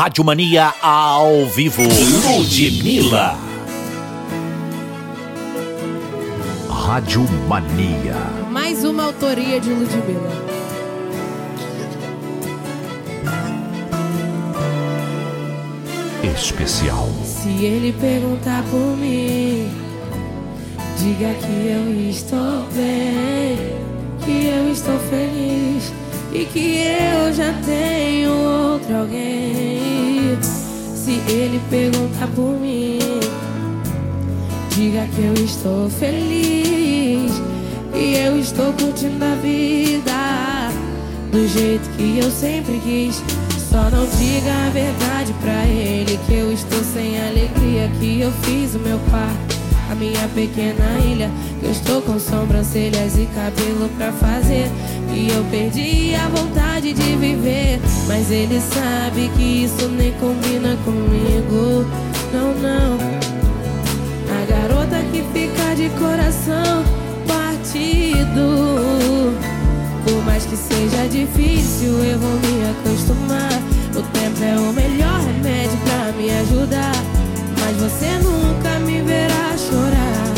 Rádio Mania ao vivo. Ludmilla. Rádio Mania. Mais uma autoria de Ludmilla. Especial. Se ele perguntar por mim, diga que eu estou bem, que eu estou feliz e que eu já tenho outro alguém. Se ele perguntar por mim, diga que eu estou feliz e eu estou curtindo a vida do jeito que eu sempre quis. Só não diga a verdade pra ele que eu estou sem alegria, que eu fiz o meu quarto, a minha pequena ilha, que eu estou com sobrancelhas e cabelo pra fazer, que eu perdi a vontade de ele sabe que isso nem combina comigo. Não, não. A garota que fica de coração partido. Por mais que seja difícil, eu vou me acostumar. O tempo é o melhor remédio pra me ajudar. Mas você nunca me verá chorar.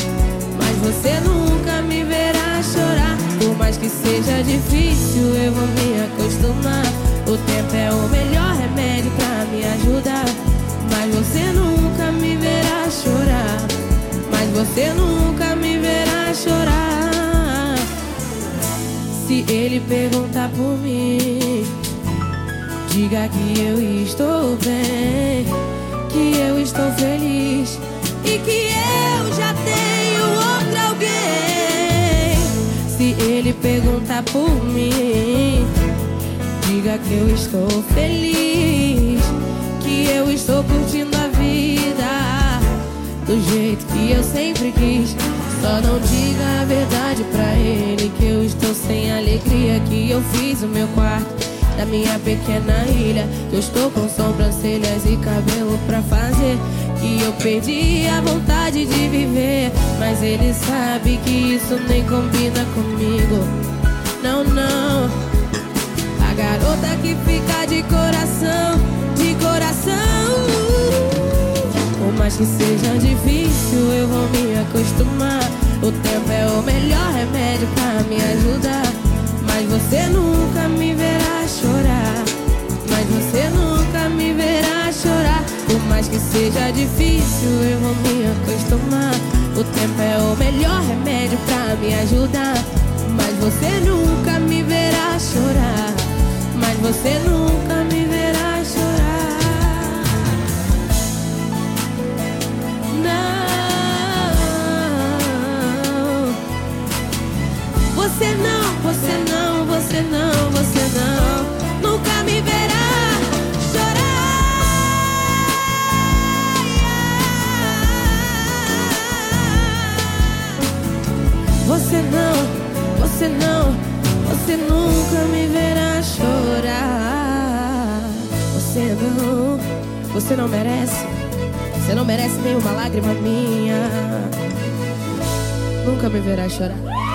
Mas você nunca me verá chorar. Por mais que seja difícil, você nunca me verá chorar. Se ele perguntar por mim, diga que eu estou bem, que eu estou feliz e que eu já tenho outro alguém. Se ele perguntar por mim, diga que eu estou feliz, que eu estou curtindo a vida do jeito que eu sempre quis. Só não diga a verdade pra ele que eu estou sem alegria, que eu fiz o meu quarto da minha pequena ilha, que eu estou com sobrancelhas e cabelo pra fazer, que eu perdi a vontade de viver, mas ele sabe que isso nem combina comigo. Não, não. A garota que fica de coração, mais que seja difícil, eu vou me acostumar. O tempo é o melhor remédio pra me ajudar. Mas você nunca me verá chorar. Mas você nunca me verá chorar. Por mais que seja difícil, eu vou me acostumar. O tempo é o melhor remédio pra me ajudar. Mas você nunca me verá chorar. Mas você nunca Você não, você não, você nunca me verá chorar. Você não, você não merece. Você não merece nenhuma lágrima minha. Nunca me verá chorar.